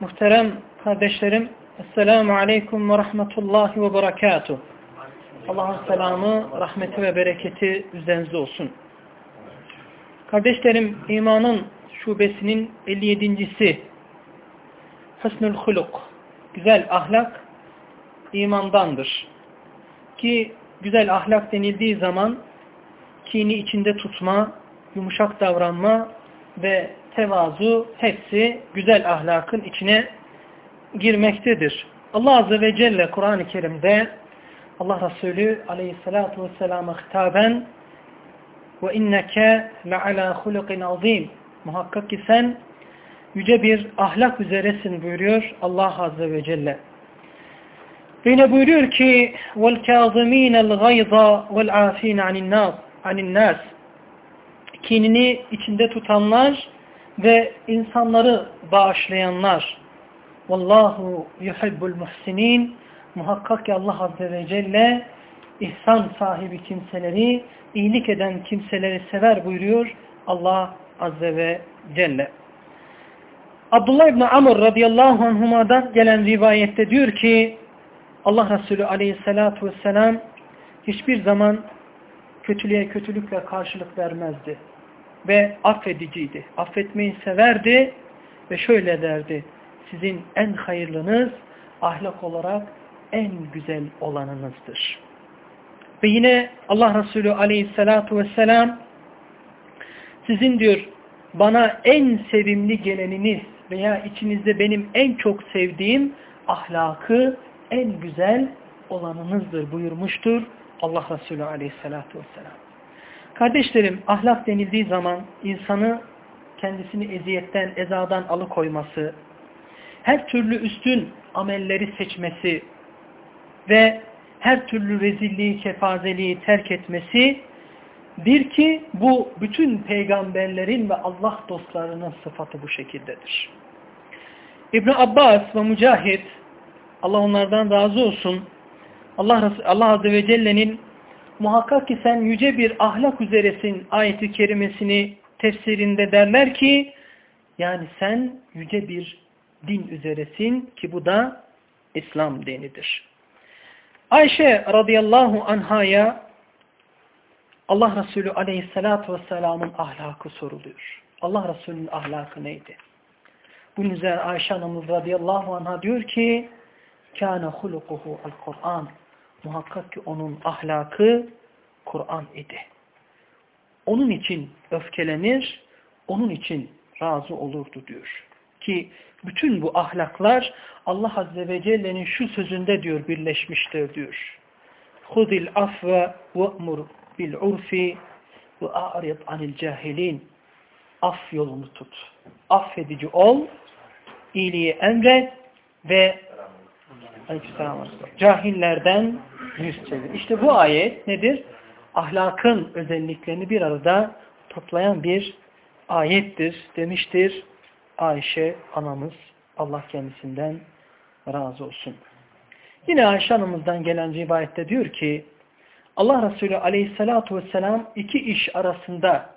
Muhterem kardeşlerim, Esselamu Aleyküm ve Rahmetullahi ve Berekatuhu. Allah'ın selamı, rahmeti ve bereketi üzerinize olsun. Kardeşlerim, imanın şubesinin 57.si Hüsnül Huluk, güzel ahlak imandandır. Ki güzel ahlak denildiği zaman kini içinde tutma, yumuşak davranma ve tevazu hepsi güzel ahlakın içine girmektedir. Allah Azze ve Celle Kur'an-ı Kerim'de Allah Resulü aleyhissalatu vesselama hitaben ve inneke le'ala hulukin azim muhakkak ki sen yüce bir ahlak üzeresin buyuruyor Allah Azze ve Celle. Ve yine buyuruyor ki وَالْكَاظِم۪ينَ الْغَيْضَ وَالْعَاف۪ينَ عَنِ النَّاسِ Kinini içinde tutanlar ve insanları bağışlayanlar. Vallahu yuhibbul muhsinin. Muhakkak ki Allah Azze ve Celle ihsan sahibi kimseleri, iyilik eden kimseleri sever buyuruyor Allah Azze ve Celle. Abdullah İbni Amr radıyallahu anhuma'dan gelen rivayette diyor ki Allah Resulü aleyhissalatu vesselam hiçbir zaman kötülüğe kötülükle karşılık vermezdi ve affediciydi. Affetmeyi severdi ve şöyle derdi. Sizin en hayırlınız ahlak olarak en güzel olanınızdır. Ve yine Allah Resulü aleyhissalatu vesselam sizin diyor bana en sevimli geleniniz veya içinizde benim en çok sevdiğim ahlakı en güzel olanınızdır buyurmuştur Allah Resulü aleyhissalatu vesselam. Kardeşlerim ahlak denildiği zaman insanı kendisini eziyetten, ezadan alıkoyması, her türlü üstün amelleri seçmesi ve her türlü rezilliği, kefazeliği terk etmesi bir ki bu bütün peygamberlerin ve Allah dostlarının sıfatı bu şekildedir. İbn Abbas ve Mücahit Allah onlardan razı olsun. Allah Allah Azze ve Celle'nin muhakkak ki sen yüce bir ahlak üzeresin ayeti kerimesini tefsirinde derler ki yani sen yüce bir din üzeresin ki bu da İslam dinidir. Ayşe radıyallahu anhaya Allah Resulü aleyhissalatu vesselamın ahlakı soruluyor. Allah Resulü'nün ahlakı neydi? Bunun üzerine Ayşe anamız radıyallahu anha diyor ki kâne hulukuhu al-Kur'an muhakkak ki onun ahlakı Kur'an idi. Onun için öfkelenir, onun için razı olurdu diyor. Ki bütün bu ahlaklar Allah Azze ve Celle'nin şu sözünde diyor birleşmiştir diyor. Ve'mur bil urfi ve a'rid anil cahilin. Af yolunu tut. Affedici ol, iyiliği emret ve cahillerden yüz çevir. İşte bu ayet nedir? Ahlakın özelliklerini bir arada toplayan bir ayettir demiştir Ayşe anamız. Allah kendisinden razı olsun. Yine Ayşe Hanım'ızdan gelen rivayette diyor ki Allah Resulü aleyhissalatu vesselam iki iş arasında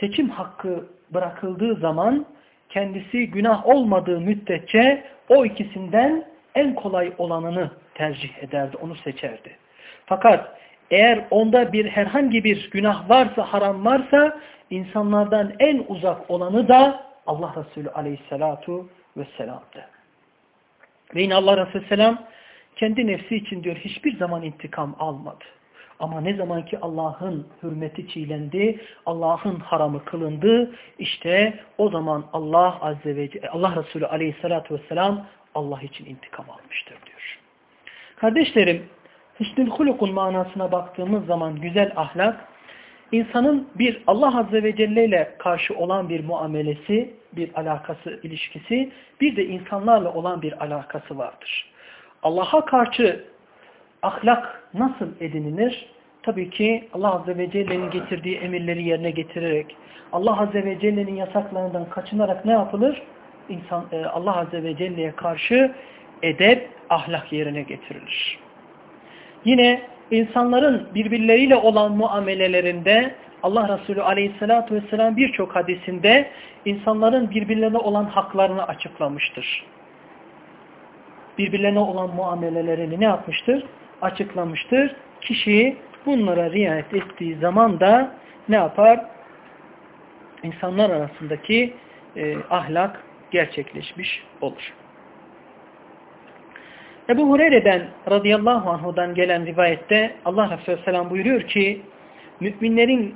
seçim hakkı bırakıldığı zaman kendisi günah olmadığı müddetçe o ikisinden en kolay olanını tercih ederdi, onu seçerdi. Fakat eğer onda bir herhangi bir günah varsa, haram varsa insanlardan en uzak olanı da Allah Resulü aleyhissalatu vesselam'dı. Ve yine Allah Resulü selam kendi nefsi için diyor hiçbir zaman intikam almadı. Ama ne zaman ki Allah'ın hürmeti çiğlendi, Allah'ın haramı kılındı, işte o zaman Allah Azze ve Allah Resulü Aleyhisselatü Vesselam Allah için intikam almıştır diyor. Kardeşlerim, Hüsnül Huluk'un manasına baktığımız zaman güzel ahlak, insanın bir Allah Azze ve Celle ile karşı olan bir muamelesi, bir alakası, ilişkisi, bir de insanlarla olan bir alakası vardır. Allah'a karşı ahlak nasıl edinilir? Tabii ki Allah Azze ve Celle'nin getirdiği emirleri yerine getirerek, Allah Azze ve Celle'nin yasaklarından kaçınarak ne yapılır? İnsan, e, Allah Azze ve Celle'ye karşı edep, ahlak yerine getirilir. Yine insanların birbirleriyle olan muamelelerinde Allah Resulü Aleyhisselatü Vesselam birçok hadisinde insanların birbirlerine olan haklarını açıklamıştır. Birbirlerine olan muamelelerini ne yapmıştır? Açıklamıştır. Kişi bunlara riayet ettiği zaman da ne yapar? İnsanlar arasındaki e, ahlak gerçekleşmiş olur. Ebu Hureyre'den radıyallahu anhudan gelen rivayette Allah Resulü Selam buyuruyor ki müminlerin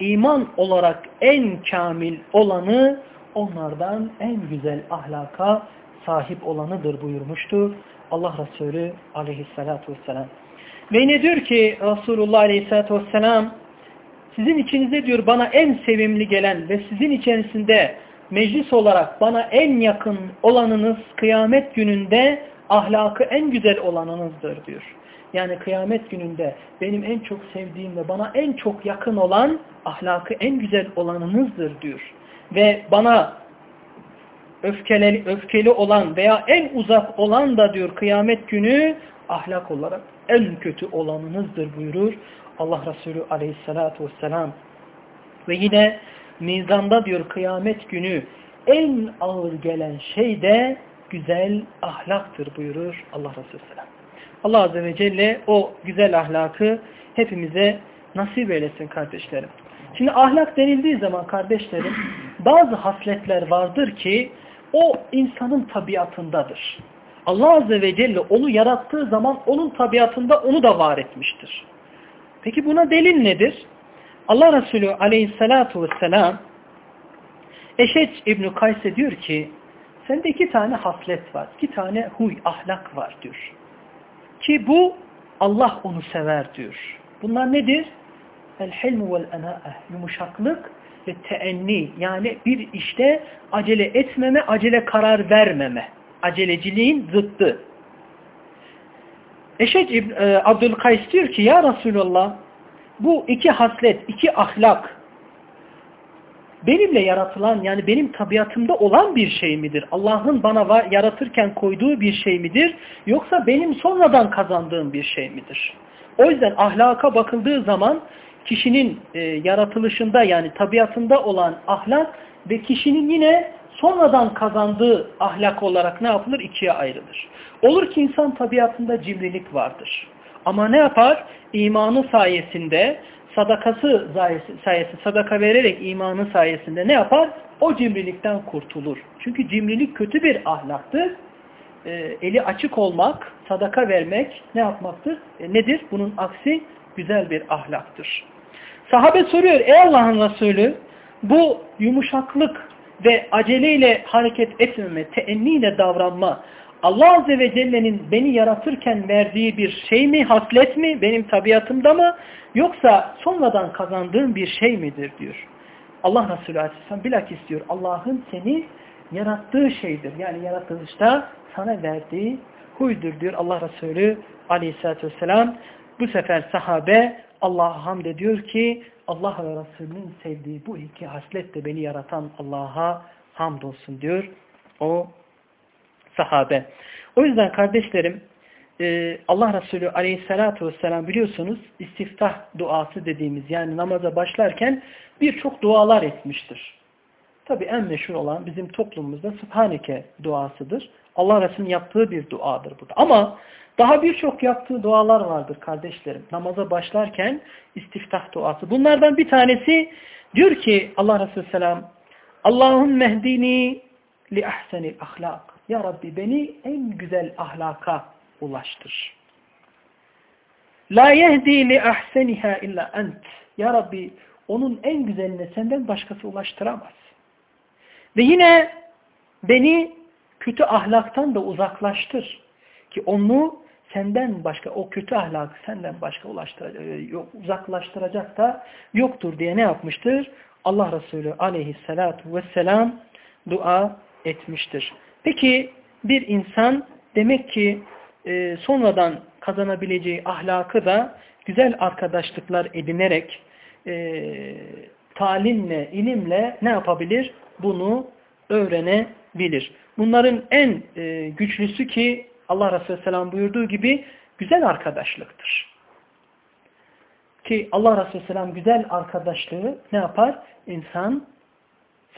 iman olarak en kamil olanı onlardan en güzel ahlaka sahip olanıdır buyurmuştu Allah Resulü aleyhissalatu vesselam. Ve yine diyor ki Resulullah aleyhissalatu vesselam sizin içinizde diyor bana en sevimli gelen ve sizin içerisinde meclis olarak bana en yakın olanınız kıyamet gününde ahlakı en güzel olanınızdır diyor. Yani kıyamet gününde benim en çok sevdiğim ve bana en çok yakın olan ahlakı en güzel olanınızdır diyor. Ve bana öfkeli, öfkeli olan veya en uzak olan da diyor kıyamet günü ahlak olarak en kötü olanınızdır buyurur Allah Resulü aleyhissalatu vesselam. Ve yine mizanda diyor kıyamet günü en ağır gelen şey de güzel ahlaktır buyurur Allah Resulü Selam. Allah Azze ve Celle o güzel ahlakı hepimize nasip eylesin kardeşlerim. Şimdi ahlak denildiği zaman kardeşlerim bazı hasletler vardır ki o insanın tabiatındadır. Allah Azze ve Celle onu yarattığı zaman onun tabiatında onu da var etmiştir. Peki buna delil nedir? Allah Resulü aleyhissalatu vesselam Eşeç İbn-i Kays'e diyor ki Sende iki tane haslet var. iki tane huy, ahlak var diyor. Ki bu Allah onu sever diyor. Bunlar nedir? El-hilmu vel-ena'eh. Yumuşaklık ve teenni. Yani bir işte acele etmeme, acele karar vermeme. Aceleciliğin zıttı. Eşec İbn e, Abdülkays diyor ki ya Resulallah bu iki haslet, iki ahlak benimle yaratılan yani benim tabiatımda olan bir şey midir? Allah'ın bana yaratırken koyduğu bir şey midir? Yoksa benim sonradan kazandığım bir şey midir? O yüzden ahlaka bakıldığı zaman kişinin e, yaratılışında yani tabiatında olan ahlak ve kişinin yine sonradan kazandığı ahlak olarak ne yapılır? İkiye ayrılır. Olur ki insan tabiatında cimrilik vardır. Ama ne yapar? İmanı sayesinde sadakası sayesinde, sadaka vererek imanı sayesinde ne yapar? O cimrilikten kurtulur. Çünkü cimrilik kötü bir ahlaktır. E, eli açık olmak, sadaka vermek ne yapmaktır? E, nedir? Bunun aksi güzel bir ahlaktır. Sahabe soruyor, ey Allah'ın Resulü bu yumuşaklık ve aceleyle hareket etmeme, teenniyle davranma, Allah Azze ve Celle'nin beni yaratırken verdiği bir şey mi, haslet mi, benim tabiatımda mı, yoksa sonradan kazandığım bir şey midir diyor. Allah Resulü Aleyhisselam bilakis diyor, Allah'ın seni yarattığı şeydir. Yani yaratılışta sana verdiği huydur diyor Allah Resulü Aleyhisselatü Vesselam. Bu sefer sahabe Allah'a hamd ediyor ki Allah ve Resulünün sevdiği bu iki haslet de beni yaratan Allah'a hamdolsun diyor. O sahabe. O yüzden kardeşlerim e, Allah Resulü aleyhissalatu vesselam biliyorsunuz istiftah duası dediğimiz yani namaza başlarken birçok dualar etmiştir. Tabi en meşhur olan bizim toplumumuzda Subhaneke duasıdır. Allah Resulü'nün yaptığı bir duadır bu. Ama daha birçok yaptığı dualar vardır kardeşlerim. Namaza başlarken istiftah duası. Bunlardan bir tanesi diyor ki Allah Resulü Selam Allahum mehdini li ahsenil ahlak. Ya Rabbi beni en güzel ahlaka ulaştır. La yehdi li ahseniha illa ent. Ya Rabbi onun en güzeline senden başkası ulaştıramaz. Ve yine beni kötü ahlaktan da uzaklaştır. Ki onu senden başka, o kötü ahlakı senden başka e, uzaklaştıracak da yoktur diye ne yapmıştır? Allah Resulü aleyhissalatu vesselam dua etmiştir. Peki bir insan demek ki e, sonradan kazanabileceği ahlakı da güzel arkadaşlıklar edinerek e, talimle, ilimle ne yapabilir? Bunu öğrenebilir. Bunların en e, güçlüsü ki Allah Resulü Selam buyurduğu gibi güzel arkadaşlıktır. Ki Allah Resulü Selam güzel arkadaşlığı ne yapar? İnsan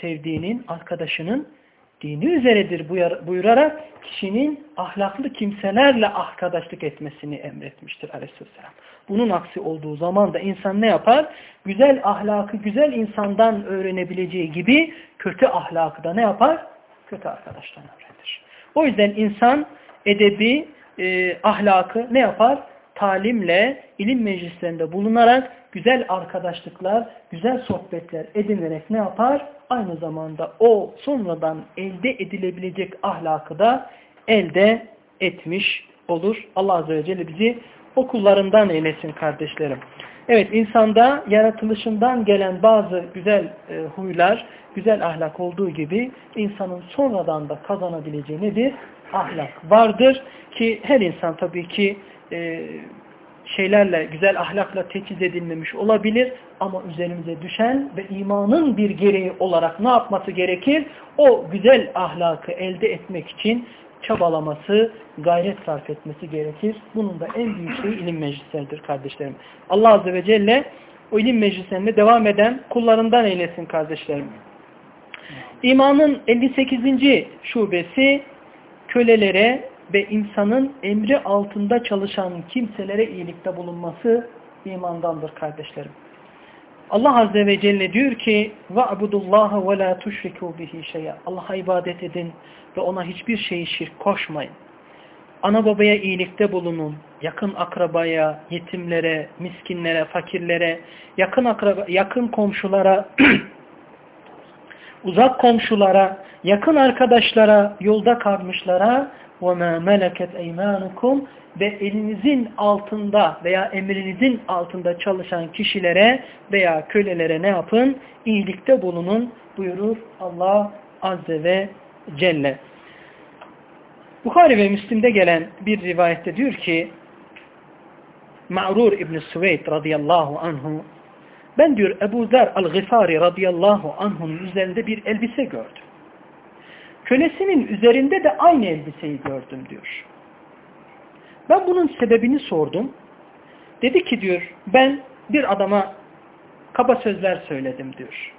sevdiğinin, arkadaşının dini üzeredir buyurarak kişinin ahlaklı kimselerle arkadaşlık etmesini emretmiştir aleyhisselam. Bunun aksi olduğu zaman da insan ne yapar? Güzel ahlakı güzel insandan öğrenebileceği gibi kötü ahlakı da ne yapar? Kötü arkadaştan öğrenir. O yüzden insan edebi, e, ahlakı ne yapar? Talimle, ilim meclislerinde bulunarak güzel arkadaşlıklar, güzel sohbetler edinerek ne yapar? Aynı zamanda o sonradan elde edilebilecek ahlakı da elde etmiş olur. Allah Azze ve Celle bizi okullarından eylesin kardeşlerim. Evet insanda yaratılışından gelen bazı güzel e, huylar, güzel ahlak olduğu gibi insanın sonradan da kazanabileceği nedir? Ahlak vardır ki her insan tabii ki e, şeylerle, güzel ahlakla teçhiz edilmemiş olabilir ama üzerimize düşen ve imanın bir gereği olarak ne yapması gerekir? O güzel ahlakı elde etmek için çabalaması, gayret sarf etmesi gerekir. Bunun da en büyük şeyi ilim meclisleridir kardeşlerim. Allah Azze ve Celle o ilim meclislerinde devam eden kullarından eylesin kardeşlerim. İmanın 58. şubesi kölelere ve insanın emri altında çalışan kimselere iyilikte bulunması imandandır kardeşlerim. Allah Azze ve Celle diyor ki وَعْبُدُ اللّٰهَ وَلَا تُشْرِكُوا بِهِ شَيْئًا Allah'a ibadet edin ve ona hiçbir şeyi şirk koşmayın. Ana babaya iyilikte bulunun. Yakın akrabaya, yetimlere, miskinlere, fakirlere, yakın akraba, yakın komşulara, uzak komşulara, yakın arkadaşlara, yolda kalmışlara وَمَا مَلَكَتْ اَيْمَانُكُمْ ve elinizin altında veya emrinizin altında çalışan kişilere veya kölelere ne yapın? İyilikte bulunun buyurur Allah Azze ve Celle. Bukhari ve Müslim'de gelen bir rivayette diyor ki Ma'rur İbn-i Süveyd radıyallahu anhu ben diyor Ebu Zer el-Gıfari radıyallahu anh'un üzerinde bir elbise gördüm. Kölesinin üzerinde de aynı elbiseyi gördüm diyor. Ben bunun sebebini sordum. Dedi ki diyor ben bir adama kaba sözler söyledim diyor.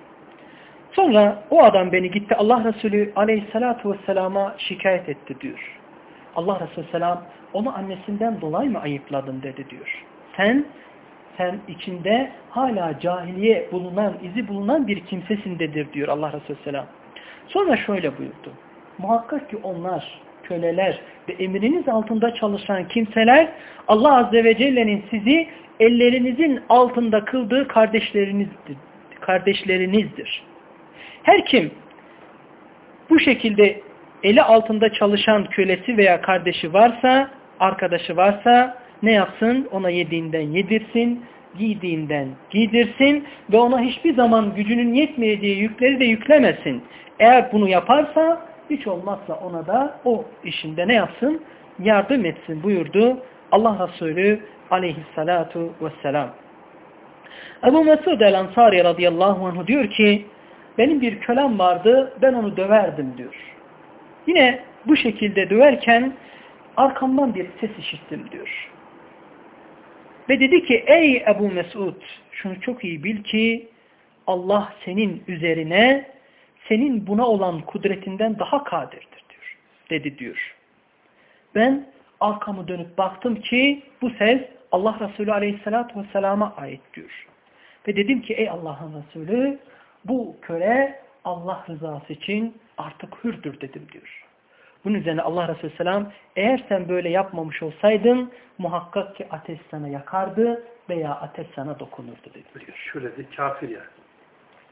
Sonra o adam beni gitti Allah Resulü aleyhissalatu vesselama şikayet etti diyor. Allah Resulü selam onu annesinden dolayı mı ayıpladın dedi diyor. Sen sen içinde hala cahiliye bulunan, izi bulunan bir kimsesindedir diyor Allah Resulü selam. Sonra şöyle buyurdu. Muhakkak ki onlar köleler ve emriniz altında çalışan kimseler Allah Azze ve Celle'nin sizi ellerinizin altında kıldığı kardeşlerinizdir. kardeşlerinizdir. Her kim bu şekilde eli altında çalışan kölesi veya kardeşi varsa, arkadaşı varsa ne yapsın? Ona yediğinden yedirsin, giydiğinden giydirsin ve ona hiçbir zaman gücünün yetmeyeceği yükleri de yüklemesin. Eğer bunu yaparsa hiç olmazsa ona da o işinde ne yapsın? Yardım etsin buyurdu Allah Resulü aleyhissalatu vesselam. Ebu Mesud el-Ansari radıyallahu anh diyor ki benim bir kölem vardı ben onu döverdim diyor. Yine bu şekilde döverken arkamdan bir ses işittim diyor. Ve dedi ki ey Ebu Mesud şunu çok iyi bil ki Allah senin üzerine senin buna olan kudretinden daha kadirdir diyor. Dedi diyor. Ben arkamı dönüp baktım ki bu ses Allah Resulü Aleyhisselatü Vesselam'a ait diyor. Ve dedim ki ey Allah'ın Resulü bu köle Allah rızası için artık hürdür dedim diyor. Bunun üzerine Allah Resulü Selam eğer sen böyle yapmamış olsaydın muhakkak ki ateş sana yakardı veya ateş sana dokunurdu dedi diyor. Şöyle de kafir yani.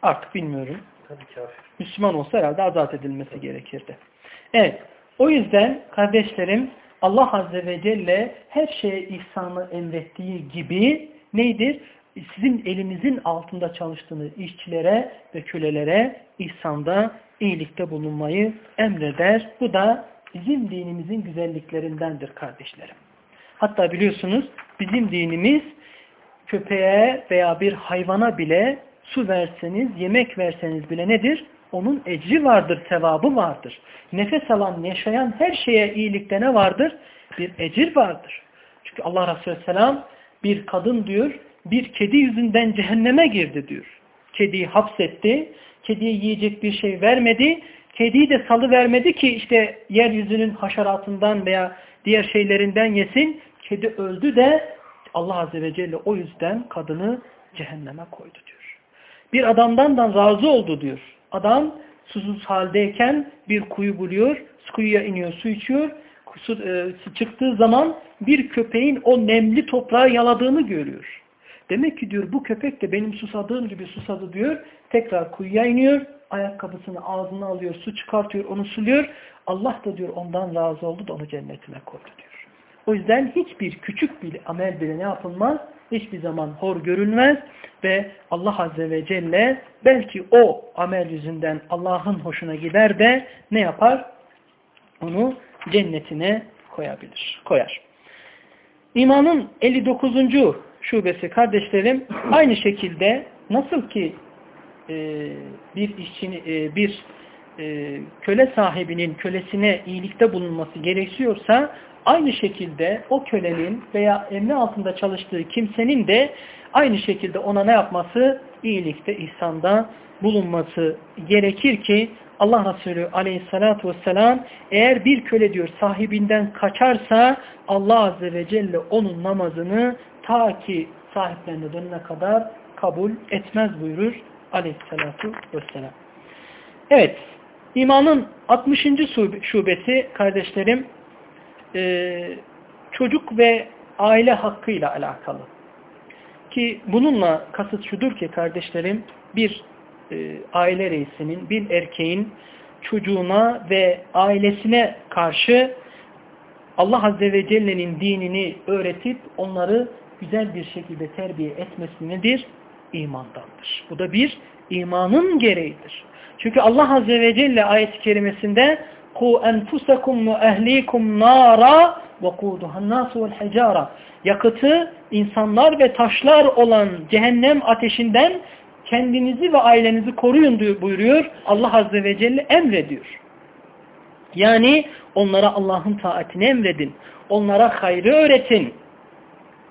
Artık bilmiyorum. Tabii kafir. Müslüman olsa herhalde azat edilmesi gerekirdi. Evet. O yüzden kardeşlerim Allah Azze ve Celle her şeye ihsanı emrettiği gibi neydir? Sizin elinizin altında çalıştığınız işçilere ve kölelere ihsanda, iyilikte bulunmayı emreder. Bu da bizim dinimizin güzelliklerindendir kardeşlerim. Hatta biliyorsunuz bizim dinimiz köpeğe veya bir hayvana bile su verseniz, yemek verseniz bile nedir? Onun ecri vardır, sevabı vardır. Nefes alan, yaşayan her şeye iyilikte ne vardır? Bir ecir vardır. Çünkü Allah Resulü Selam bir kadın diyor, bir kedi yüzünden cehenneme girdi diyor. Kediyi hapsetti, kediye yiyecek bir şey vermedi, kediyi de salı vermedi ki işte yeryüzünün haşeratından veya diğer şeylerinden yesin. Kedi öldü de Allah Azze ve Celle o yüzden kadını cehenneme koydu diyor. Bir adamdan da razı oldu diyor. Adam susuz haldeyken bir kuyu buluyor, kuyuya iniyor, su içiyor. Su, e, çıktığı zaman bir köpeğin o nemli toprağı yaladığını görüyor. Demek ki diyor bu köpek de benim susadığım gibi susadı diyor. Tekrar kuyuya iniyor, ayakkabısını ağzına alıyor, su çıkartıyor, onu suluyor. Allah da diyor ondan razı oldu da onu cennetine koydu diyor. O yüzden hiçbir küçük bir amel bile ne yapılmaz? Hiçbir zaman hor görülmez ve Allah Azze ve Celle belki o amel yüzünden Allah'ın hoşuna gider de ne yapar? Onu cennetine koyabilir, koyar. İmanın 59. şubesi kardeşlerim aynı şekilde nasıl ki e, bir işçini, e, bir e, köle sahibinin kölesine iyilikte bulunması gerekiyorsa aynı şekilde o kölenin veya emri altında çalıştığı kimsenin de aynı şekilde ona ne yapması? iyilikte, ihsanda bulunması gerekir ki Allah Resulü aleyhissalatu vesselam eğer bir köle diyor sahibinden kaçarsa Allah Azze ve Celle onun namazını ta ki sahiplerine dönene kadar kabul etmez buyurur aleyhissalatu vesselam. Evet, imanın 60. şubesi kardeşlerim e, çocuk ve aile hakkıyla alakalı. Ki bununla kasıt şudur ki kardeşlerim bir e, aile reisinin, bir erkeğin çocuğuna ve ailesine karşı Allah Azze ve Celle'nin dinini öğretip onları güzel bir şekilde terbiye etmesi nedir? İmandandır. Bu da bir imanın gereğidir. Çünkü Allah Azze ve Celle ayet-i kerimesinde ehlikum nara ve kuduhan nasu vel hicara yakıtı insanlar ve taşlar olan cehennem ateşinden kendinizi ve ailenizi koruyun buyuruyor. Allah Azze ve Celle emrediyor. Yani onlara Allah'ın taatini emredin. Onlara hayrı öğretin.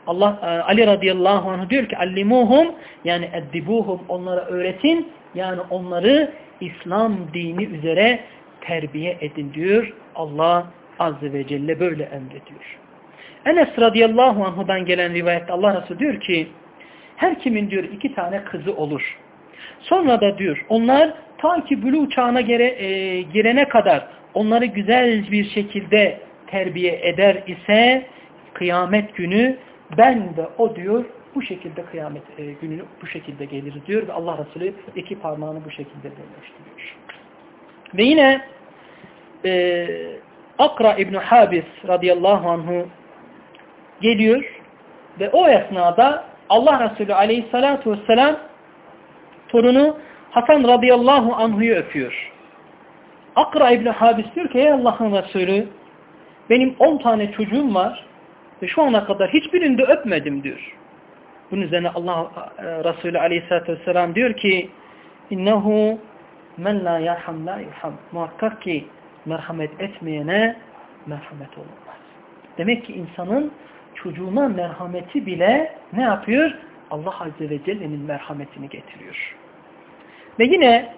Allah e, Ali radıyallahu anh diyor ki allimuhum yani eddibuhum onlara öğretin yani onları İslam dini üzere terbiye edin diyor. Allah azze ve celle böyle emrediyor. Enes radıyallahu anhudan gelen rivayette Allah Resulü diyor ki her kimin diyor iki tane kızı olur. Sonra da diyor onlar ta ki bülü çağına gere, e, girene kadar onları güzel bir şekilde terbiye eder ise kıyamet günü ben de o diyor bu şekilde kıyamet e, günü bu şekilde gelir diyor ve Allah Resulü iki parmağını bu şekilde birleştiriyor. Ve yine e, Akra İbn Habis radıyallahu anhu geliyor ve o esnada Allah Resulü aleyhissalatu vesselam torunu Hasan radıyallahu anhu'yu öpüyor. Akra İbn Habis diyor ki ey Allah'ın Resulü benim on tane çocuğum var ve şu ana kadar hiçbirini de öpmedim diyor. Bunun üzerine Allah e, Resulü aleyhissalatü vesselam diyor ki innehu men la yarham la yurham. Muhakkak ki merhamet etmeyene merhamet olmaz. Demek ki insanın çocuğuna merhameti bile ne yapıyor? Allah Azze ve Celle'nin merhametini getiriyor. Ve yine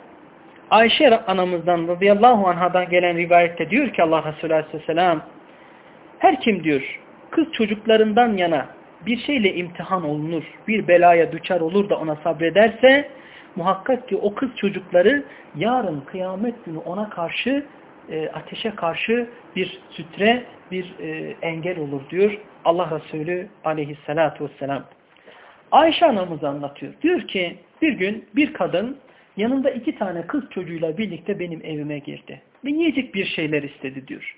Ayşe anamızdan radıyallahu anhadan gelen rivayette diyor ki Allah Resulü aleyhisselam her kim diyor kız çocuklarından yana bir şeyle imtihan olunur, bir belaya düçar olur da ona sabrederse muhakkak ki o kız çocukları yarın kıyamet günü ona karşı e, ateşe karşı bir sütre, bir e, engel olur diyor Allah Resulü aleyhissalatu vesselam. Ayşe anamız anlatıyor. Diyor ki bir gün bir kadın yanında iki tane kız çocuğuyla birlikte benim evime girdi. Ve yiyecek bir şeyler istedi diyor.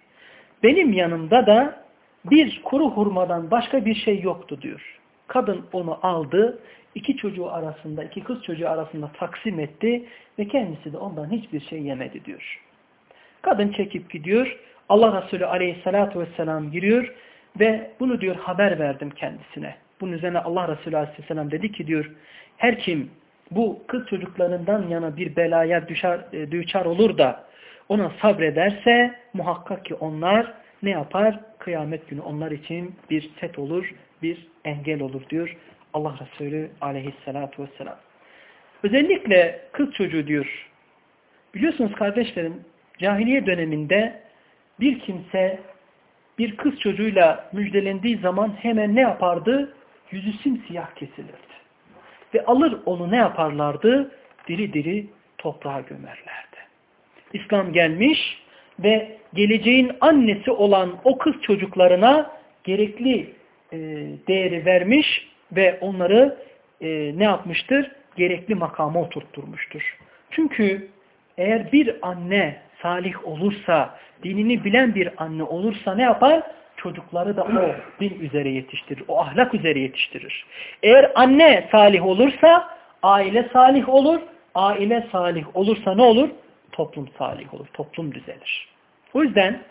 Benim yanımda da bir kuru hurmadan başka bir şey yoktu diyor. Kadın onu aldı, iki çocuğu arasında, iki kız çocuğu arasında taksim etti ve kendisi de ondan hiçbir şey yemedi diyor. Kadın çekip gidiyor. Allah Resulü aleyhissalatu vesselam giriyor ve bunu diyor haber verdim kendisine. Bunun üzerine Allah Resulü aleyhisselam dedi ki diyor her kim bu kız çocuklarından yana bir belaya düşer, düşer olur da ona sabrederse muhakkak ki onlar ne yapar? Kıyamet günü onlar için bir set olur, bir engel olur diyor Allah Resulü aleyhissalatu vesselam. Özellikle kız çocuğu diyor. Biliyorsunuz kardeşlerim cahiliye döneminde bir kimse bir kız çocuğuyla müjdelendiği zaman hemen ne yapardı? Yüzü simsiyah kesilirdi. Ve alır onu ne yaparlardı? Diri diri toprağa gömerlerdi. İslam gelmiş ve geleceğin annesi olan o kız çocuklarına gerekli e, değeri vermiş ve onları e, ne yapmıştır? Gerekli makama oturtturmuştur. Çünkü eğer bir anne salih olursa, dinini bilen bir anne olursa ne yapar? Çocukları da o din üzere yetiştirir, o ahlak üzere yetiştirir. Eğer anne salih olursa, aile salih olur, aile salih olursa ne olur? Toplum salih olur, toplum düzelir. O yüzden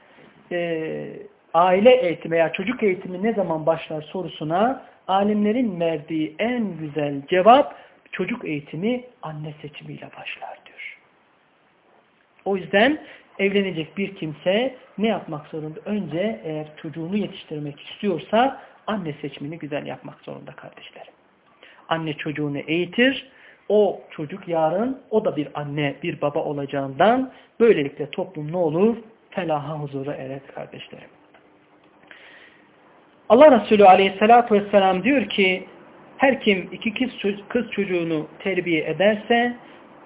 e, aile eğitimi veya çocuk eğitimi ne zaman başlar sorusuna alimlerin verdiği en güzel cevap çocuk eğitimi anne seçimiyle başlar diyor. O yüzden evlenecek bir kimse ne yapmak zorunda? Önce eğer çocuğunu yetiştirmek istiyorsa anne seçimini güzel yapmak zorunda kardeşlerim. Anne çocuğunu eğitir, o çocuk yarın o da bir anne, bir baba olacağından böylelikle toplum ne olur? Felaha huzura erer kardeşlerim. Allah Resulü aleyhissalatü vesselam diyor ki her kim iki kız çocuğunu terbiye ederse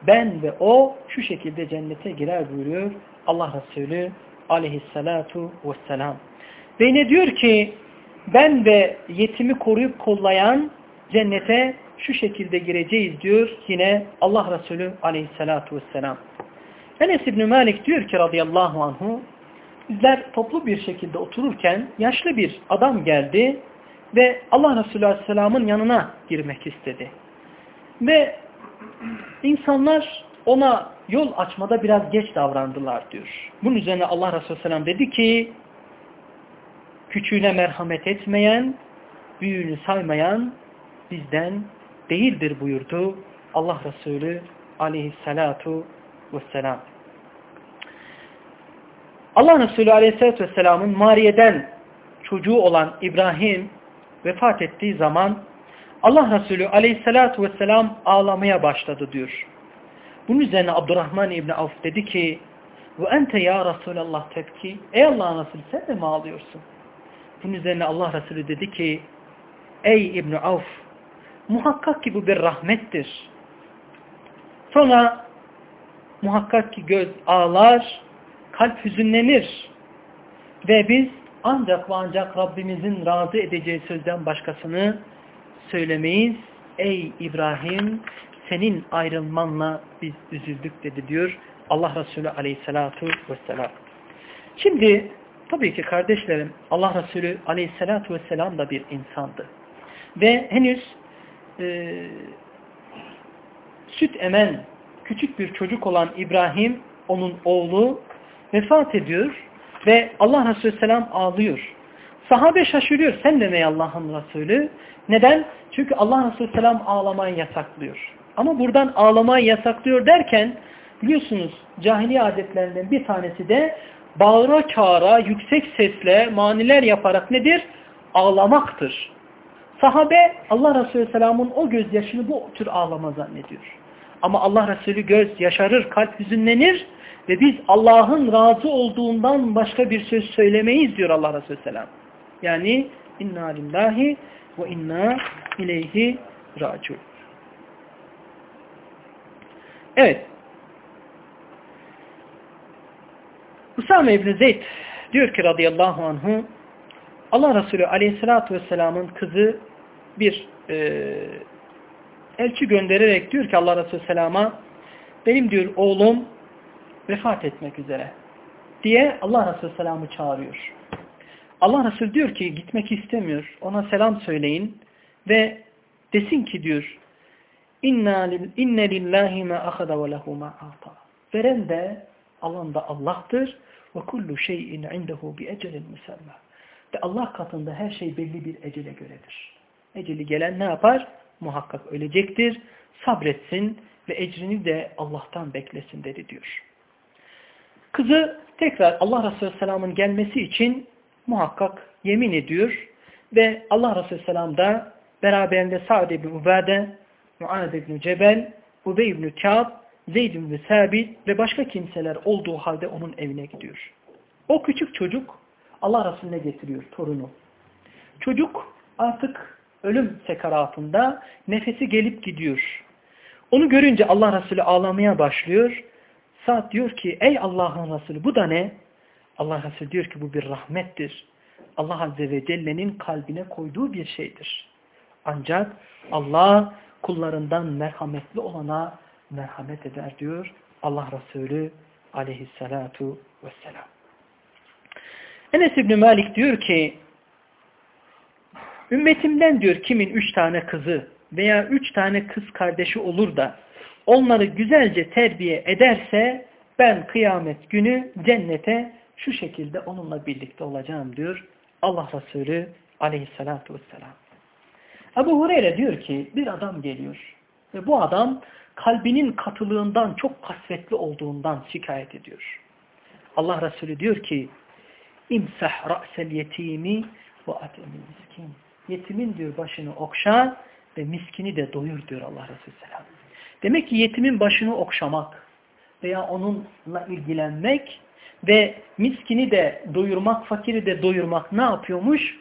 ben ve o şu şekilde cennete girer buyuruyor Allah Resulü aleyhissalatu vesselam. Ve ne diyor ki ben ve yetimi koruyup kollayan cennete şu şekilde gireceğiz diyor yine Allah Resulü aleyhissalatu vesselam. Enes İbni Malik diyor ki radıyallahu anhu bizler toplu bir şekilde otururken yaşlı bir adam geldi ve Allah Resulü aleyhisselamın yanına girmek istedi. Ve insanlar ona yol açmada biraz geç davrandılar diyor. Bunun üzerine Allah Resulü Selam dedi ki küçüğüne merhamet etmeyen, büyüğünü saymayan bizden değildir buyurdu Allah Resulü aleyhissalatu vesselam. Allah Resulü aleyhissalatü vesselamın Mariye'den çocuğu olan İbrahim vefat ettiği zaman Allah Resulü aleyhissalatü vesselam ağlamaya başladı diyor. Bunun üzerine Abdurrahman İbni Avf dedi ki ve ente ya Resulallah tepki. Ey Allah'ın Resulü sen de mi ağlıyorsun? Bunun üzerine Allah Resulü dedi ki Ey İbni Avf muhakkak ki bu bir rahmettir. Sonra muhakkak ki göz ağlar, kalp hüzünlenir. Ve biz ancak ve ancak Rabbimizin razı edeceği sözden başkasını söylemeyiz. Ey İbrahim senin ayrılmanla biz üzüldük dedi diyor Allah Resulü aleyhissalatu vesselam. Şimdi tabii ki kardeşlerim Allah Resulü aleyhissalatu vesselam da bir insandı. Ve henüz e, süt emen küçük bir çocuk olan İbrahim onun oğlu vefat ediyor ve Allah Resulü selam ağlıyor. Sahabe şaşırıyor. Sen de ne Allah'ın Resulü? Neden? Çünkü Allah Resulü selam ağlamayı yasaklıyor. Ama buradan ağlamayı yasaklıyor derken biliyorsunuz cahiliye adetlerinden bir tanesi de bağıra çağıra, yüksek sesle, maniler yaparak nedir? Ağlamaktır. Sahabe Allah Resulü Selam'ın o gözyaşını bu tür ağlama zannediyor. Ama Allah Resulü göz yaşarır, kalp hüzünlenir ve biz Allah'ın razı olduğundan başka bir söz söylemeyiz diyor Allah Resulü Selam. Yani inna lillahi ve inna ileyhi raciun. Evet. Usame İbni Zeyd diyor ki radıyallahu anhu Allah Resulü aleyhissalatü vesselamın kızı bir e, elçi göndererek diyor ki Allah Resulü selama benim diyor oğlum vefat etmek üzere diye Allah Resulü selamı çağırıyor. Allah Resulü diyor ki gitmek istemiyor. Ona selam söyleyin ve desin ki diyor inna lillahi ma ahada ve lehu ma ata. Veren de alan da Allah'tır ve kullu şeyin indehu bi ecelin musamma. Ve Allah katında her şey belli bir ecele göredir. Eceli gelen ne yapar? Muhakkak ölecektir. Sabretsin ve ecrini de Allah'tan beklesin dedi diyor. Kızı tekrar Allah Resulü Selam'ın gelmesi için muhakkak yemin ediyor ve Allah Resulü Selam da beraberinde Sa'd ibn Ubade, Muad ibn Cebel, Ubey ibn Kâb, Zeyd ibn Sabit ve başka kimseler olduğu halde onun evine gidiyor. O küçük çocuk Allah Resulüne getiriyor torunu. Çocuk artık ölüm sekaratında nefesi gelip gidiyor. Onu görünce Allah Resulü ağlamaya başlıyor. Saat diyor ki ey Allah'ın Resulü bu da ne? Allah Resulü diyor ki bu bir rahmettir. Allah Azze ve Celle'nin kalbine koyduğu bir şeydir. Ancak Allah kullarından merhametli olana merhamet eder diyor Allah Resulü aleyhissalatu vesselam. Enes İbni Malik diyor ki ümmetimden diyor kimin üç tane kızı veya üç tane kız kardeşi olur da onları güzelce terbiye ederse ben kıyamet günü cennete şu şekilde onunla birlikte olacağım diyor Allah Resulü aleyhissalatu vesselam. Ebu Hureyre diyor ki bir adam geliyor ve bu adam kalbinin katılığından çok kasvetli olduğundan şikayet ediyor. Allah Resulü diyor ki İmsah ra'sel yetimi ve atemil miskin. Yetimin diyor başını okşa ve miskini de doyur diyor Allah Resulü Selam. Demek ki yetimin başını okşamak veya onunla ilgilenmek ve miskini de doyurmak, fakiri de doyurmak ne yapıyormuş?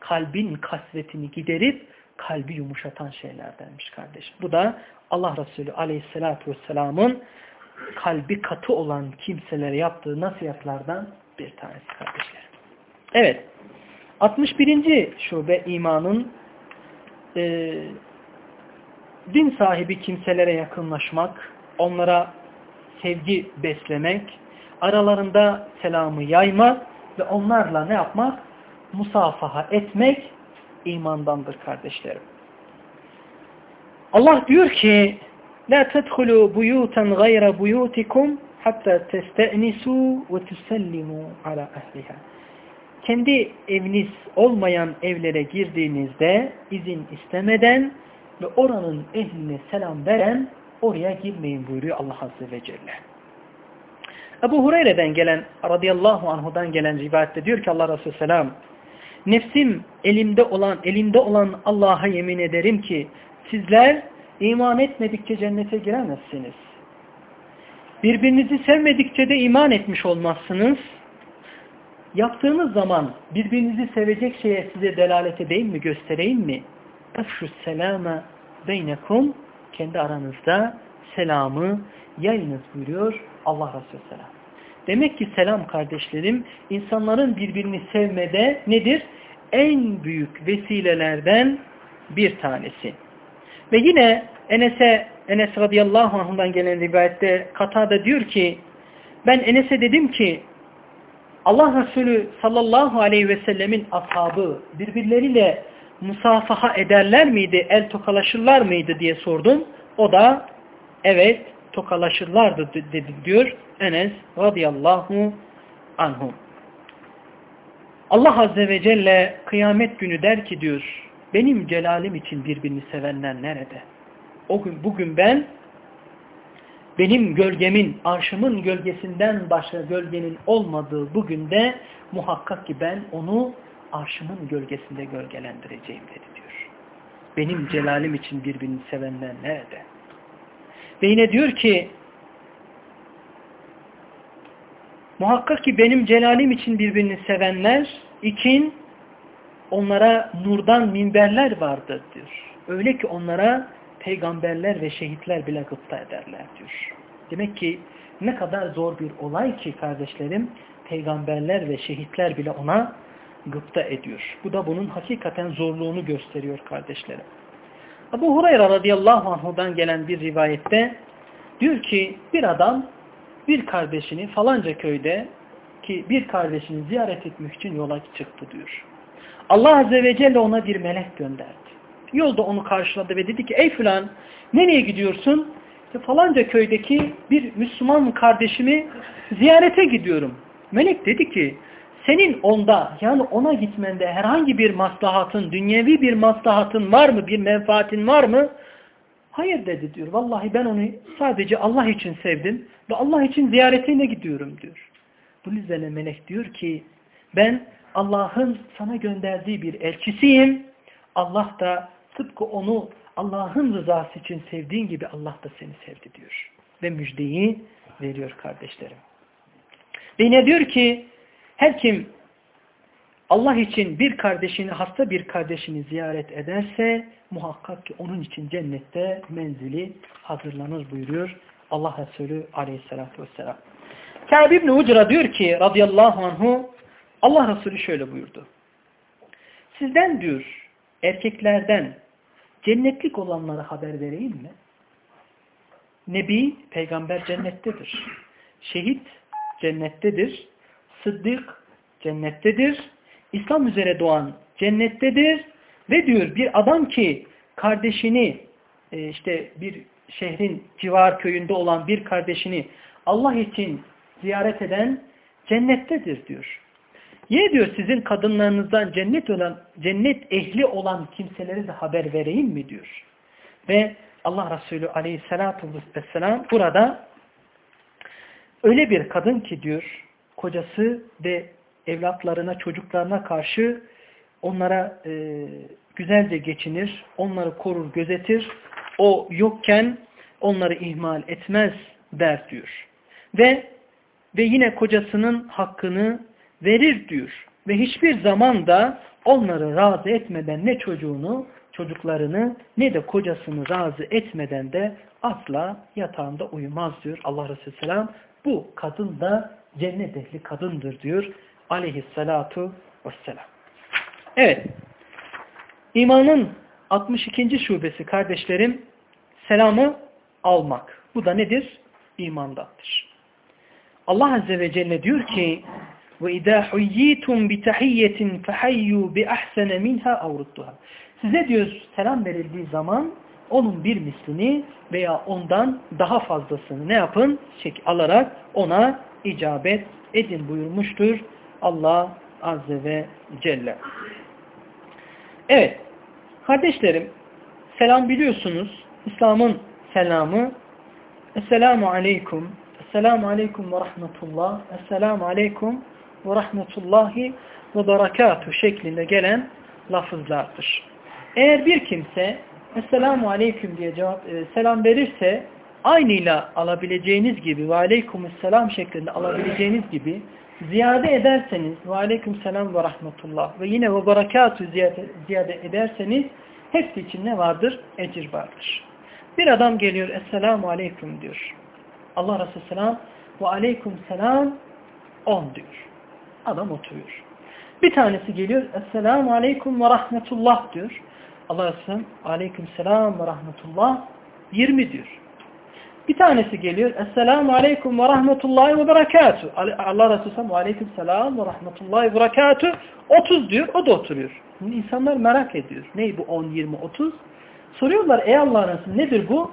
Kalbin kasvetini giderip kalbi yumuşatan şeylerdenmiş kardeşim. Bu da Allah Resulü aleyhissalatü vesselamın kalbi katı olan kimselere yaptığı nasihatlardan bir tanesi kardeşlerim. Evet. 61. şube imanın e, din sahibi kimselere yakınlaşmak, onlara sevgi beslemek, aralarında selamı yaymak ve onlarla ne yapmak? Musafaha etmek imandandır kardeşlerim. Allah diyor ki La tedhulu buyutan gayra buyutikum hatta testenisu ve tusallimu ala ehliha. Kendi eviniz olmayan evlere girdiğinizde izin istemeden ve oranın ehline selam veren oraya girmeyin buyuruyor Allah Azze ve Celle. Ebu Hureyre'den gelen, radıyallahu anhudan gelen rivayette diyor ki Allah Resulü Selam, nefsim elimde olan, elimde olan Allah'a yemin ederim ki sizler iman etmedikçe cennete giremezsiniz. Birbirinizi sevmedikçe de iman etmiş olmazsınız. Yaptığınız zaman birbirinizi sevecek şeye size delalet edeyim mi, göstereyim mi? Efşü selame beynekum kendi aranızda selamı yayınız buyuruyor Allah Resulü Selam. Demek ki selam kardeşlerim insanların birbirini sevmede nedir? En büyük vesilelerden bir tanesi. Ve yine Enes'e Enes radıyallahu anh'dan gelen rivayette Katada diyor ki ben Enes'e dedim ki Allah Resulü sallallahu aleyhi ve sellemin ashabı birbirleriyle musafaha ederler miydi, el tokalaşırlar mıydı diye sordum. O da evet tokalaşırlardı dedi diyor Enes radıyallahu anhum. Allah Azze ve Celle kıyamet günü der ki diyor benim celalim için birbirini sevenler nerede? O gün, bugün ben benim gölgemin, arşımın gölgesinden başka gölgenin olmadığı bugün de muhakkak ki ben onu arşımın gölgesinde gölgelendireceğim dedi diyor. Benim celalim için birbirini sevenler nerede? Ve yine diyor ki muhakkak ki benim celalim için birbirini sevenler için onlara nurdan minberler vardır diyor. Öyle ki onlara peygamberler ve şehitler bile gıpta ederler diyor. Demek ki ne kadar zor bir olay ki kardeşlerim peygamberler ve şehitler bile ona gıpta ediyor. Bu da bunun hakikaten zorluğunu gösteriyor kardeşlerim. Abu Hurayra radıyallahu anhudan gelen bir rivayette diyor ki bir adam bir kardeşini falanca köyde ki bir kardeşini ziyaret etmek için yola çıktı diyor. Allah Azze ve Celle ona bir melek gönderdi. Yolda onu karşıladı ve dedi ki ey filan nereye gidiyorsun? İşte falanca köydeki bir Müslüman kardeşimi ziyarete gidiyorum. Melek dedi ki senin onda yani ona gitmende herhangi bir maslahatın, dünyevi bir maslahatın var mı, bir menfaatin var mı? Hayır dedi diyor. Vallahi ben onu sadece Allah için sevdim ve Allah için ziyaretine gidiyorum diyor. Bu üzerine melek diyor ki ben Allah'ın sana gönderdiği bir elçisiyim. Allah da tıpkı onu Allah'ın rızası için sevdiğin gibi Allah da seni sevdi diyor. Ve müjdeyi veriyor kardeşlerim. Ve yine diyor ki her kim Allah için bir kardeşini, hasta bir kardeşini ziyaret ederse muhakkak ki onun için cennette menzili hazırlanır buyuruyor Allah Resulü aleyhissalatü vesselam. Kâb İbni Ucra diyor ki radıyallahu anhu Allah Resulü şöyle buyurdu. Sizden diyor erkeklerden cennetlik olanlara haber vereyim mi? Nebi, peygamber cennettedir. Şehit cennettedir. Sıddık cennettedir. İslam üzere doğan cennettedir. Ve diyor bir adam ki kardeşini e, işte bir şehrin civar köyünde olan bir kardeşini Allah için ziyaret eden cennettedir diyor. Ye diyor sizin kadınlarınızdan cennet olan cennet ehli olan kimseleri de haber vereyim mi diyor. Ve Allah Resulü aleyhissalatu vesselam burada öyle bir kadın ki diyor kocası ve evlatlarına çocuklarına karşı onlara e, güzelce geçinir, onları korur, gözetir. O yokken onları ihmal etmez der diyor. Ve ve yine kocasının hakkını verir diyor. Ve hiçbir zaman da onları razı etmeden ne çocuğunu, çocuklarını ne de kocasını razı etmeden de asla yatağında uyumaz diyor Allah Resulü Selam. Bu kadın da cennet ehli kadındır diyor aleyhissalatu vesselam. Evet. İmanın 62. şubesi kardeşlerim selamı almak. Bu da nedir? İmandandır. Allah Azze ve Celle diyor ki وَاِذَا حُيِّيتُمْ بِتَحِيَّةٍ فَحَيُّوا بِأَحْسَنَ مِنْهَا اَوْرُدُّهَا Size diyor selam verildiği zaman onun bir mislini veya ondan daha fazlasını ne yapın? Çek alarak ona icabet edin buyurmuştur Allah Azze ve Celle. Evet, kardeşlerim, selam biliyorsunuz. İslam'ın selamı. Esselamu Aleyküm. Esselamu Aleyküm ve Rahmetullah. Esselamu Aleyküm ve Rahmetullahi ve Berekatuhu şeklinde gelen lafızlardır. Eğer bir kimse Esselamu Aleyküm diye cevap, e, selam verirse aynıyla alabileceğiniz gibi ve Aleykümselam şeklinde alabileceğiniz gibi ziyade ederseniz ve aleyküm selam ve rahmetullah ve yine ve berekatü ziyade, ziyade ederseniz hepsi için ne vardır? Ecir vardır. Bir adam geliyor esselamu aleyküm diyor. Allah Resulü selam ve aleyküm selam on diyor. Adam oturuyor. Bir tanesi geliyor esselamu aleyküm ve rahmetullah diyor. Allah Resulü aleyküm selam ve rahmetullah 20 diyor. Bir tanesi geliyor. Esselamu aleyküm ve rahmetullahi ve berekatuhu. Allah Resulü sallallahu aleyküm selam ve rahmetullahi ve berekatuhu. 30 diyor. O da oturuyor. Şimdi insanlar merak ediyor. Ney bu 10, 20, 30? Soruyorlar ey Allah Resulü nedir bu?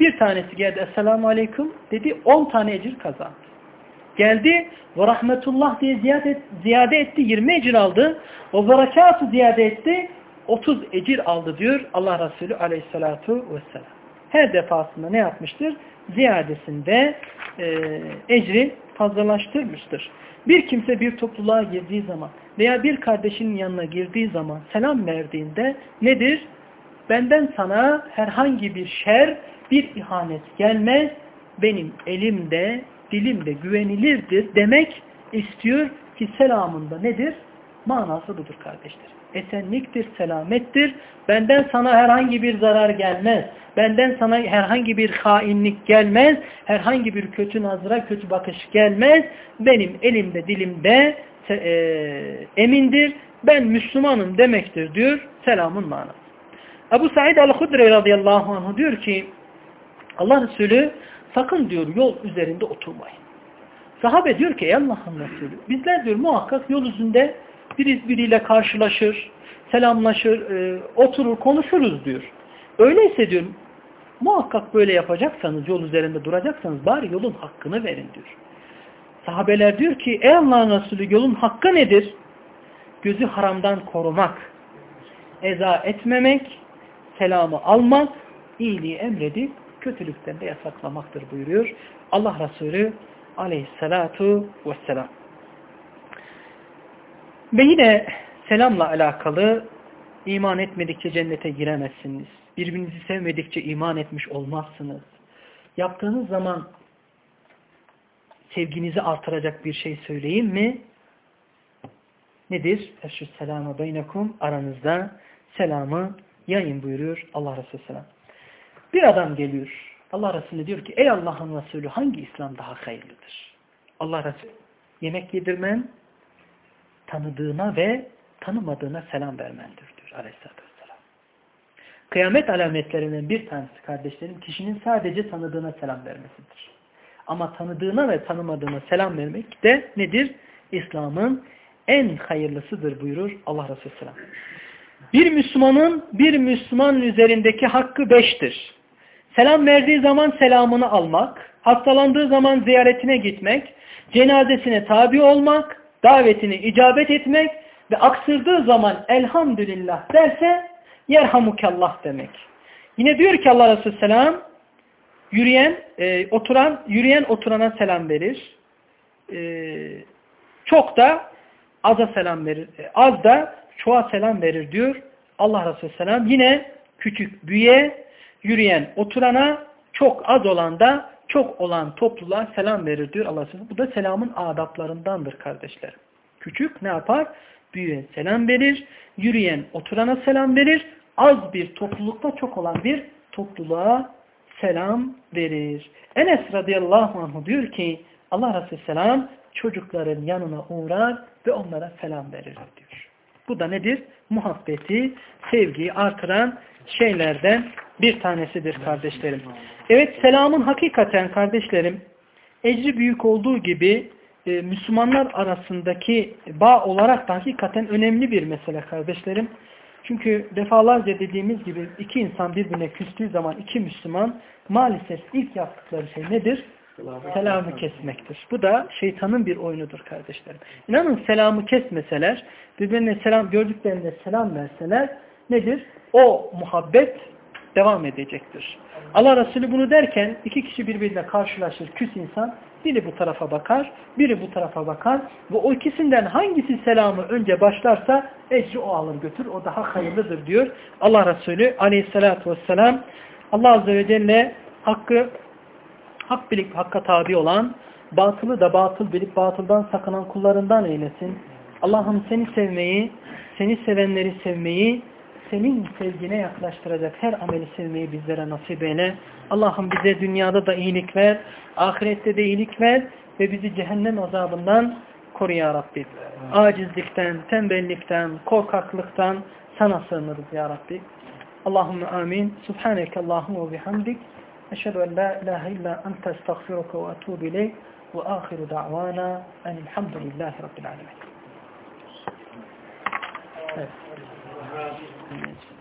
Bir tanesi geldi. Esselamu aleyküm dedi. 10 tane ecir kazandı. Geldi ve rahmetullah diye ziyade, ziyade etti. 20 ecir aldı. O berekatı ziyade etti. 30 ecir aldı diyor Allah Resulü aleyhissalatu vesselam. her defasında ne yapmıştır? Ziyadesinde e, ecri fazlalaştırmıştır. Bir kimse bir topluluğa girdiği zaman veya bir kardeşinin yanına girdiği zaman selam verdiğinde nedir? Benden sana herhangi bir şer, bir ihanet gelmez. Benim elimde, dilimde güvenilirdir demek istiyor ki selamında nedir? Manası budur kardeşler. Esenliktir, selamettir. Benden sana herhangi bir zarar gelmez. Benden sana herhangi bir hainlik gelmez. Herhangi bir kötü nazara, kötü bakış gelmez. Benim elimde, dilimde e, emindir. Ben Müslümanım demektir diyor selamın manası. Ebu Said el-Hudri radıyallahu anh diyor ki Allah Resulü sakın diyor yol üzerinde oturmayın. Sahabe diyor ki ey Allah'ın Resulü bizler diyor muhakkak yol üzerinde biri biriyle karşılaşır, selamlaşır, e, oturur, konuşuruz diyor. Öyleyse diyor muhakkak böyle yapacaksanız, yol üzerinde duracaksanız bari yolun hakkını verin diyor. Sahabeler diyor ki ey Allah'ın Resulü yolun hakkı nedir? Gözü haramdan korumak, eza etmemek, selamı almak, iyiliği emredip kötülükten de yasaklamaktır buyuruyor. Allah Resulü aleyhissalatu vesselam. Ve yine selamla alakalı iman etmedikçe cennete giremezsiniz. Birbirinizi sevmedikçe iman etmiş olmazsınız. Yaptığınız zaman sevginizi artıracak bir şey söyleyeyim mi? Nedir? Eşhü selama beynekum aranızda selamı yayın buyuruyor Allah Resulü Selam. Bir adam geliyor. Allah Resulü diyor ki ey Allah'ın Resulü hangi İslam daha hayırlıdır? Allah Resulü yemek yedirmen tanıdığına ve tanımadığına selam vermendir diyor aleyhissalatü vesselam. Kıyamet alametlerinden bir tanesi kardeşlerim kişinin sadece tanıdığına selam vermesidir. Ama tanıdığına ve tanımadığına selam vermek de nedir? İslam'ın en hayırlısıdır buyurur Allah Resulü. Bir Müslümanın bir Müslüman üzerindeki hakkı beştir. Selam verdiği zaman selamını almak, hastalandığı zaman ziyaretine gitmek, cenazesine tabi olmak, davetini icabet etmek ve aksırdığı zaman elhamdülillah derse yerhamukallah demek. Yine diyor ki Allah Resulü Selam yürüyen, e, oturan, yürüyen oturana selam verir. E, çok da aza selam verir. E, az da çoğa selam verir diyor Allah Resulü Selam. Yine küçük büyüye, yürüyen oturana, çok az olan da çok olan topluluğa selam verir diyor Allah Resulü. Bu da selamın adaplarındandır kardeşler. Küçük ne yapar? Büyüye selam verir, yürüyen oturana selam verir, az bir toplulukta çok olan bir topluluğa selam verir. Enes radıyallahu anh diyor ki Allah Resulü selam çocukların yanına uğrar ve onlara selam verir diyor. Bu da nedir? Muhabbeti, sevgiyi artıran şeylerden bir tanesidir kardeşlerim. Evet selamın hakikaten kardeşlerim ecri büyük olduğu gibi e, Müslümanlar arasındaki bağ olarak da hakikaten önemli bir mesele kardeşlerim. Çünkü defalarca dediğimiz gibi iki insan birbirine küstüğü zaman iki Müslüman maalesef ilk yaptıkları şey nedir? Selamı kesmektir. Bu da şeytanın bir oyunudur kardeşlerim. İnanın selamı kesmeseler, birbirine selam gördüklerinde selam verseler nedir? O muhabbet devam edecektir. Allah Resulü bunu derken iki kişi birbirine karşılaşır küs insan biri bu tarafa bakar, biri bu tarafa bakar ve o ikisinden hangisi selamı önce başlarsa ecri o alır götür. O daha hayırlıdır diyor Allah Resulü aleyhissalatü vesselam. Allah Azze ve Celle hakkı hak bilip hakka tabi olan, batılı da batıl bilip batıldan sakınan kullarından eylesin. Allah'ım seni sevmeyi, seni sevenleri sevmeyi, senin sevgine yaklaştıracak her ameli sevmeyi bizlere nasip eyle. Allah'ım bize dünyada da iyilik ver, ahirette de iyilik ver ve bizi cehennem azabından koru ya Rabbi. Acizlikten, tembellikten, korkaklıktan sana sığınırız ya Rabbi. Allahümme amin. Subhaneke Allahümme ve bihamdik. Eşhedü en la ilahe illa ente estağfiruke ve etubu ileyk ve ahiru da'vana enilhamdülillahi rabbil alemin. Evet. नमस्कार